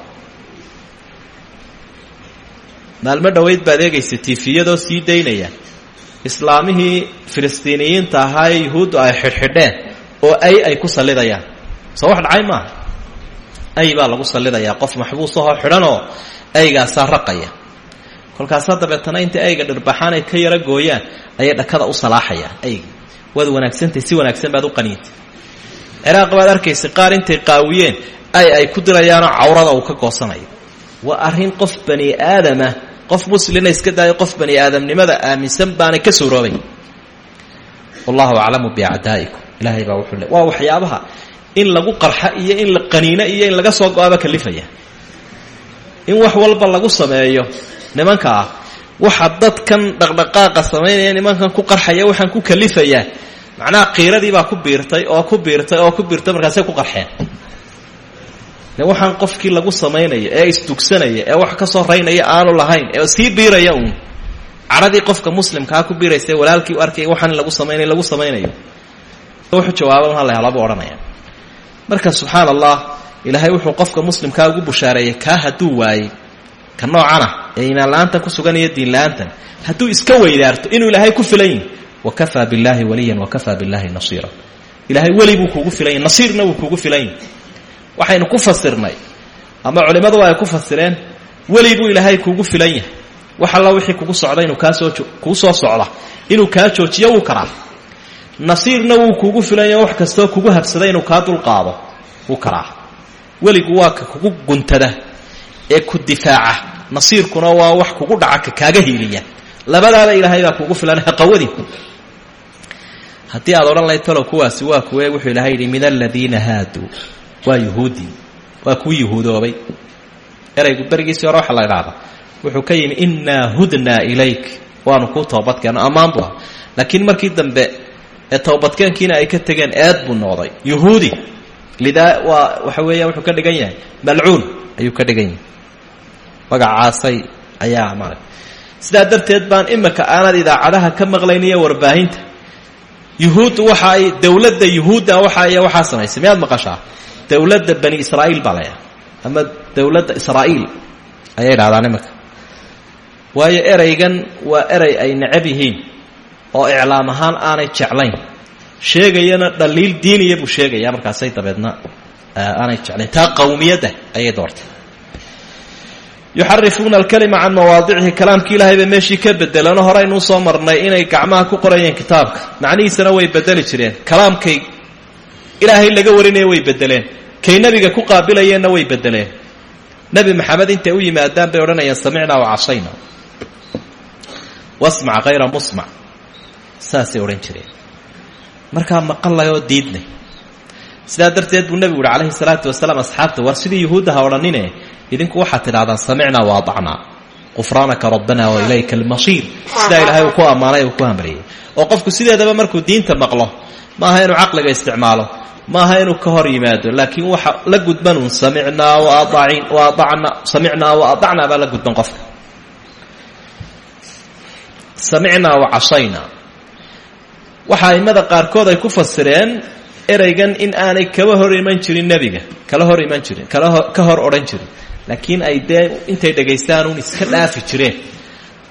Maalmo dhoweyd baad eegaysa tifiyadoo sii daynaya. Islaamihii filistiiniyiinta ahaa ee yuhuuddu ay xidhxidheen oo ay ay ku sallidayaan. Soo wax dhacay maaha? Ay baa lagu sallidayaa qof maxbuus xidhanoo aygaasaa raqaya kolkaasaa dabeetana intay ayga dhirbaxaan ay ka yaro gooyaan ayay dhakada u salaaxayaan ayga. Waad wanaagsantahay si wanaagsan baad u qaniintay ciraaq baad arkaysa qaar intay qaawiyeen ay ay ku dirayaanoo cawrada uu ka goosanayo. Waa arrin qof bani aadamah qof muslina iska daayo qof bani aadamnimada aaminsan baanay ka suuroobay wallahu aclamu biacdaa'ikum. Ilaahay baa wuxuu le waa waxyaabaha in lagu qarxa iyo in la qaniino iyo in laga soo go-aba kalifaya in wax walba lagu sameeyo nimanka ah waxa dadkan dhaqdhaqaaqa samaynaya nimankan ku qarxaya waxaan ku kalifayaa macnaha qiiradii baa ku biirtay oo ku biirtay oo ku biirtay markaasay ku qarxeen. Waxaan qofkii lagu samaynayo ee isdugsanaya ee wax ka soo raynaya aanu lahayn ee sii biiraya uun. Cadhadii qofka muslimkaa ku biiraysa walaalkii u arkaya lagu samaynay lagu samaynayo wuxuu jawaaba ha la helaba odhanaya marka subxaan allah ilaahay wuxuu qofka muslimkaa ugu bushaareeyay kaa hadduu waayey ka noocana. Ee iimaan la'aantan ku sugan iyo diin la'aantan hadduu iska weydaarto inuu ilaahay ku filan yihi wakafaa billaahi waliyan wakafaa billaahi nasiira. Ilaahay weli buu kuugu filan yahy nasiirna wuu kuugu filan waxaynu ku fasirnay ama culimmadu ay ku fasireen weli buu ilaahay kuugu filan yahay. Wax wixii kugu socda inuu kaasoo kuu soo socda. Inuu kaa joojiyo wuu karaa. Nasiirna wuu kuugu filan wax kastoo kugu habsada inuu kaa dulqaado wuu karaa. Weligu waa kugu guntada ee ku difaaca. Nasiirkuna waa wax kugu dhaca ka kaaga hiiliya labadaaba ilaahay baa kuugu filan haqawadii haddii aad odhan lahayd talow kuwaasi waa kuwe wuxuu ilaahay yidhi min aladiina haaduu. Waa yuhuudii waa kuwii yuhuudoobay. Eraygu berigiisii hore waxaa la idhaahdaa wuxuu ka yimi innaa hudnaa ilayk. Waanu kuu toobadkeeno ammaan bu ah laakiin markii dambe ee toobadkeenkiina ay ka tegeen eed buu noqday. Yuhuudi. Lidaa waxa weeya wuxuu ka dhigan yahay. Malcuun ayuu ka dhigan yahay magacaasay ayaa maarag sidaa darteed baan imika aanad idaacadaha ka maqlayn iyo warbaahinta. Yuhuud waxa ay dowladda yuhuudda waxa waxaa samaysay miyaad maqashaa? Dowladda bani israa'iil baa layaa ama dowladda israa'iil ayay idhahdaan iminka. Waayo ereygan waa erey ay necab yihiin oo iclaam ahaan aanay jeclayn. Sheegayana dhaliil diiniya buu sheegaya markaasay dabeedna aanay jeclayn. Taa qawmiyadda ayay doortay yuxarifuuna alkalima can mawaadicihi kalaamkii ilaahay bay meeshii ka bedelano horeynuu soo marnay inay gacmaha ku qorayeen kitaabka. Macnihiisana way bedeli jireen. Kalaamkay ilaahay laga warinaya way bedeleen kay nebiga ku qaabilayeenna way bedeleen nebi maxamed intay u yimaadaan bay odhanayaan samicnaa wa cashayna wasmac hayra musmac. Saasay odhan jireen. Markaa maqallayoo diidnay. Sidaa darteed buu nebigu uhi calayhi salaatu wasalaam asxaabta war sidii yuhuudda ha odhanine idinku waxaad tidhahdaan samicnaa wa adacnaa qufraanaka rabbana wa ilayka almasiir sidaa ilaahay uu ku ammaanay ku hamriyey oo qofku sideedaba markuu diinta maqlo maaha inuu caqliga isticmaalo maaha inuu ka hor yimaado laakiin waxa la gudbanuun samicnaa waadacin waadacna samicnaa wa adacnaa baa la gudban qofka. Samicnaa wa cashaynaa. Waxa aimada qaarkood ay ku fasireen ereygan in aanay kaba hor iman jirin nebiga kala hor iman jirin kala ka hor odhan jirin laakiin ay dee intay dhagaystaan uun iska dhaafi jireen.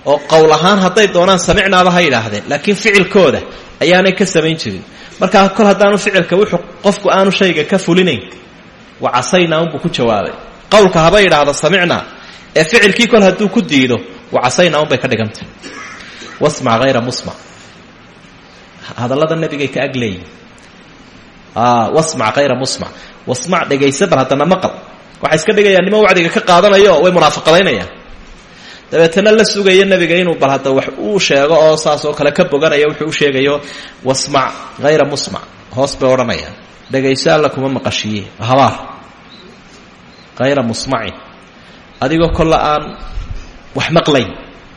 oo qowl ahaan doonaan samicnaaba ha yidhaahdeen laakiin ficilkooda ayaanay ka samayn jirin. Markaa kol haddaanu ficilka wuxuu qofku aanu shayga ka fulinayn. Wa casaynaa unbuu ku jawaabay qowlka haba yidhaahdo samicnaa ee ficilkii kol hadduu ku diido wa casaynaa unbay ka dhigantay wasmac hayra musmac. Hadallada nebigay ka agleeyihin wasmac hayra musmac. Wasmac dhegaysa bal haddana maqal waxay iska dhigayaan nima wacdiga ka qaadanayo way munaafaqadaynayaan dabeetana la sugaya nebiga inuu bal hadda wax uu sheego oo saas oo kale ka boganayo wuxuu u sheegayo wasmac hayra musmac hoos bay odhanayaan. Dhegayso alla kuma maqashiiye habaar hayra musmacin adigoo kolla aan wax maqlayn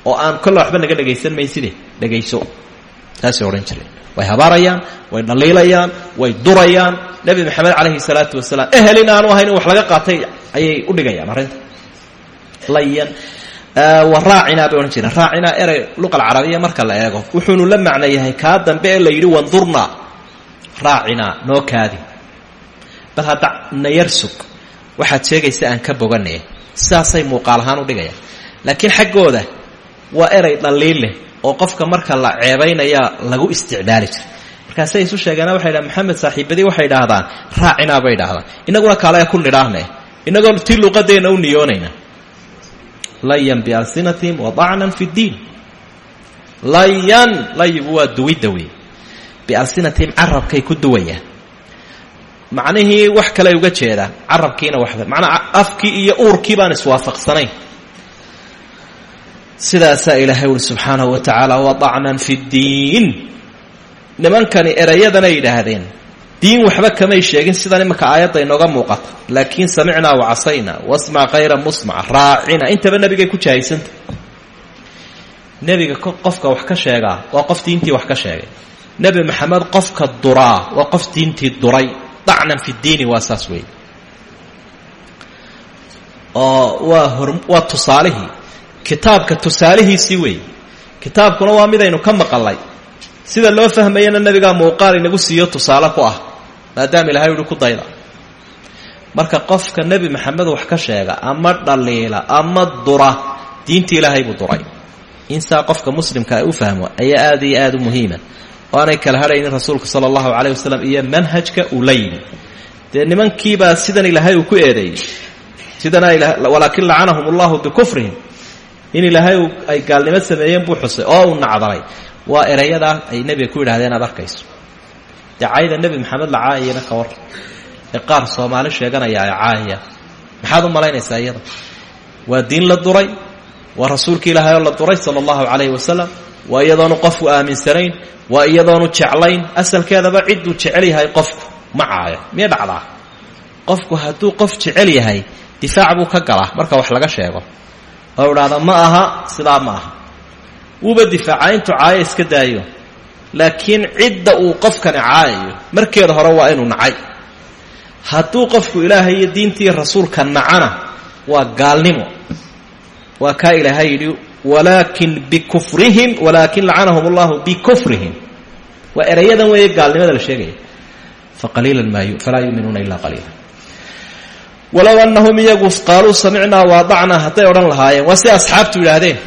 oo aan kolla waxba naga dhegaysan mayside dhegayso. Saasay odhan jireen way habaarayaan way dhaliilayaan way durayaan. Nebi maxamed calayhi salaatu wasalaam ehel in aanu ahayn in wax laga qaatay ayay u dhigayaan arrinta. Layan wa raacinaa bay odhan jireen raacinaa erey luqa alcarabiya marka la eego wuxuunu la macno yahay kaa dambe ee la yidhi wandurnaa raacinaa noo kaadi. Bal hadda nayar sug. Waxaad sheegaysa aan ka boganay. Sidaasay muuqaal ahaan u dhigayaan. Laakiin xaggooda waa erey dhaliil leh oo qofka marka la ceebaynayaa lagu isticmaali jiray markaasay isu sheegeena waxay dhahan maxamed saaxiibadii waxay idhaahdaan raacinaa bay idhaahdaan innaguna kaale ku nidhaahne. Innagoo tii luqadeenna u niyoonayna. Layan bialsinatihim wadacnan fi ddiin layan layigu waa duwidda wey bialsinatihim carabkay ku duwayaan. Macnihii wax kale uga jeedaan carabkiina waxba macnaa afkii iyo uurkii baan iswaafaqsanayn sidaasaa ilaahay uri subxaanahu wa tacaala wadacnan fi ddiin. Nimankani erayadanay yidhaahdeen diin waxba kamay sheegin sidan imanka aayadda inooga muuqata laakiin samicnaa wacasayna wasmac khayra musmac raacina. Intaba nebigay ku jahaysanta. Nebiga qofka wax ka sheegaa waa qof diintii wax ka sheegay. Nebi maxamed qofka duraa waa qof diintii duray. Dacnan fi diini waa saas weeye. Oo waa hor waa tusaalihii kitaabka tusaalihiisii weeye kitaabkuna waa midaynu ka maqalay sida loo fahmayana nebigaa muuqaal inagu siiyo tusaale ku ah maadaama ilahay uhi ku dayda. Marka qofka nebi maxamed wax ka sheega ama dhaliila ama dura diinta ilaahay buu duray. Insaa qofka muslimka ay u fahmo ayaa aada iyo aada u muhiima. Oo aanay kala hadhaynin rasuulka sala allahu calayh wasalam iyo manhajka uu la yimi dee nimankiibaa sidan ilaahay uu ku eedeeyey sidana walaakin lacanahum allahu bikufrihim in ilaahay ay gaalnimo sameeyeen buu xusay oo uu nacdalay. Waa erayadaa ay nebiga ku yidhahdeen aad arkayso. Dacayda nebi maxamed la caayayana ka war. Ee qaar soomaali sheeganaya ay caayayaan maxaad u malaynaysaa iyada? Waa diin la duray waa rasuulka ilaahay oo la duray sala allahu calayhi wasalam waa iyadoonu qofku aaminsanayn waa iyadoonu jeclayn. Asalkeedaba cidduu jecel yahay qofku ma caayo. Miyay dhacdaa? Qofku hadduu qof jecel yahay difaac buu ka galaa marka wax laga sheego oo idhaahda ma aha sidaa ma aha. Wuuba difaacaa intuu caayo iska daayo laakiin cidda uu qofkani caayayo markeeda hore waa inuu nacay. Hadduu qofku ilaahay iyo diintii rasuulka nacana waa gaalnimo. Waa kaa ilaahay yidhi walaakin bikufrihim walaakin lacanahum allahu bikufrihim. Waa erayadan weeye gaalnimada la sheegaya. Faqaliilan maa falaa yuuminuuna ilaa qaliila walow annahum iyagu qaaluu samicnaa waadacnaa hadday odhan lahaayeen waa si asxaabtu yidhaahdeen.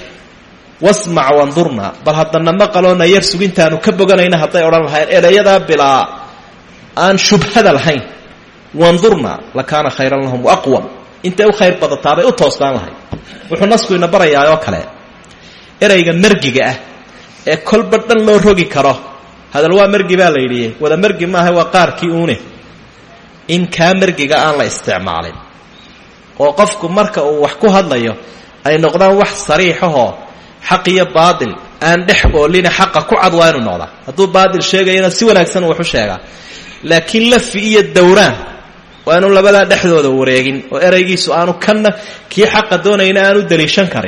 Wasmac wandurna bal haddana maqaloona yar sugintaanu ka boganayna hadday odhan lahaayeen. Erayadaa bilaa aan shubhada lahayn. Wandurna lakaana khayran lahum waaqwam intay u khayr badataabay u toostaan lahayd. Wuxuu nasku ina barayaa oo kale. Ereyga mergiga ah ee kolba dhan loo rogi karo. Hadal waa mergi baa la yidhi wada mergi maaha waa qaarkii uune in kaa mergiga aan la isticmaalin. Oo qofku marka uu wax ku hadlayo ay noqdaan wax sariixahoo xaq iyo baatil. Aan dhex oolina xaqa ku cad waa inuu noqdaa. Hadduu baatil sheegayana si wanaagsan waxu sheegaa laakiin lafi iyo dowraan waa inu labadaa dhexdooda wareegin oo ereygiisu aanu kanna kii xaqa doonayna aanu daliishan karin